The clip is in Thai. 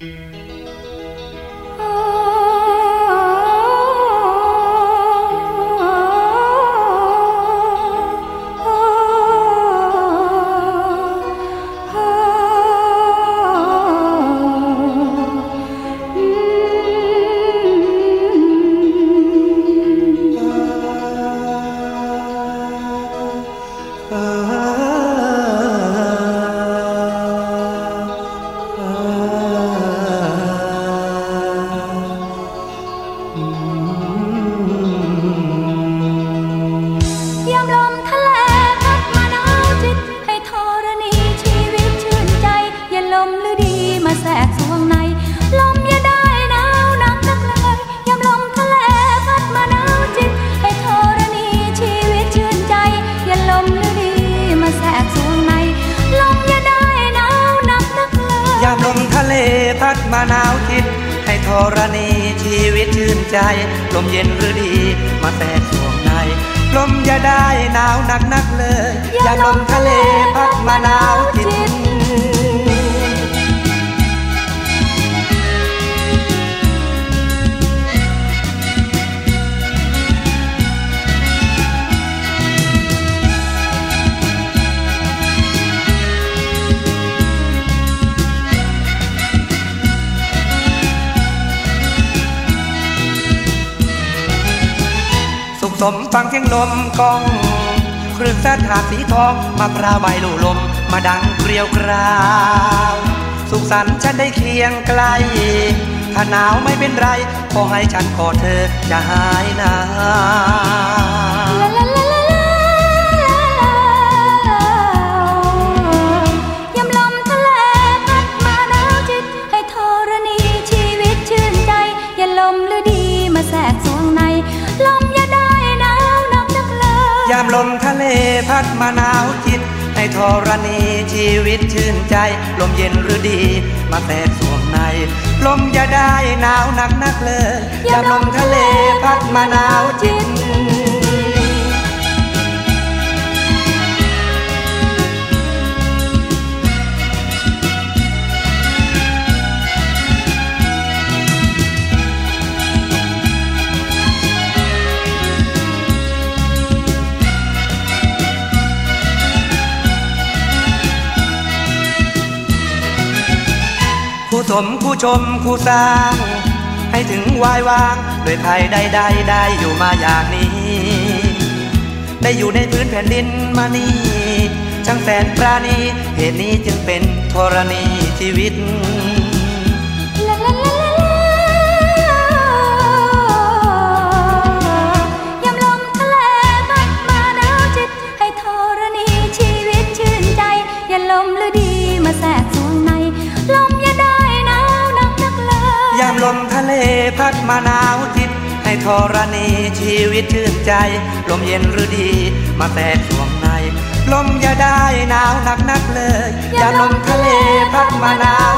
ย มลมทะเลพัดมาหนาวจิต ให้ธรณีชีวิตชื่นใจ ลมเย็นหรือดีมาแตะสวงในลมยาได้หนาวนักนักเลยยามลมทะเลพัดมาหนาวทิศให้ธรณีชีวิตชื่นใจลมเย็นหรือดีมาแทรกสวงในลมอย่าได้หนาวหนักนักเลยยามลมทะเลพัดมาหนาวจิต สมฟังเสียงลมกองเครื่องสัดหาสีทองมาพราใบลู่ลม มาดังเกลียวกราว สุขสันต์ฉันได้เคียงไกล ถ้าหนาวไม่เป็นไร ขอให้ฉันกอดเธอจะหายหนาว พัดมาหนาวจิตในธรณีชีวิตชื่นใจ ลมเย็นหรือดี มาแทรกสวงใน ลมอย่าได้หนาวหนักนักเลยยาลมทะเลพัดมาหนาวจิต ผู้สมผู้ชมผู้สร้าง ให้ถึงวายวางโดยใครใดใดๆได้อยู่มาอย่างนี้ ได้อยู่ในพื้นแผ่นดินมานี่ช่างแสนปราณีเหตุนี้จึงเป็นธรณีชีวิต ลมทะเลพัดมาหนาวจิศให้ธรณีชีวิตชื่นใจ ลมเย็นหรือดีมาแทรกสวงใน ลมอย่าได้หนาวหนักนักเลย อย่าลมทะเลพัดมาหนาว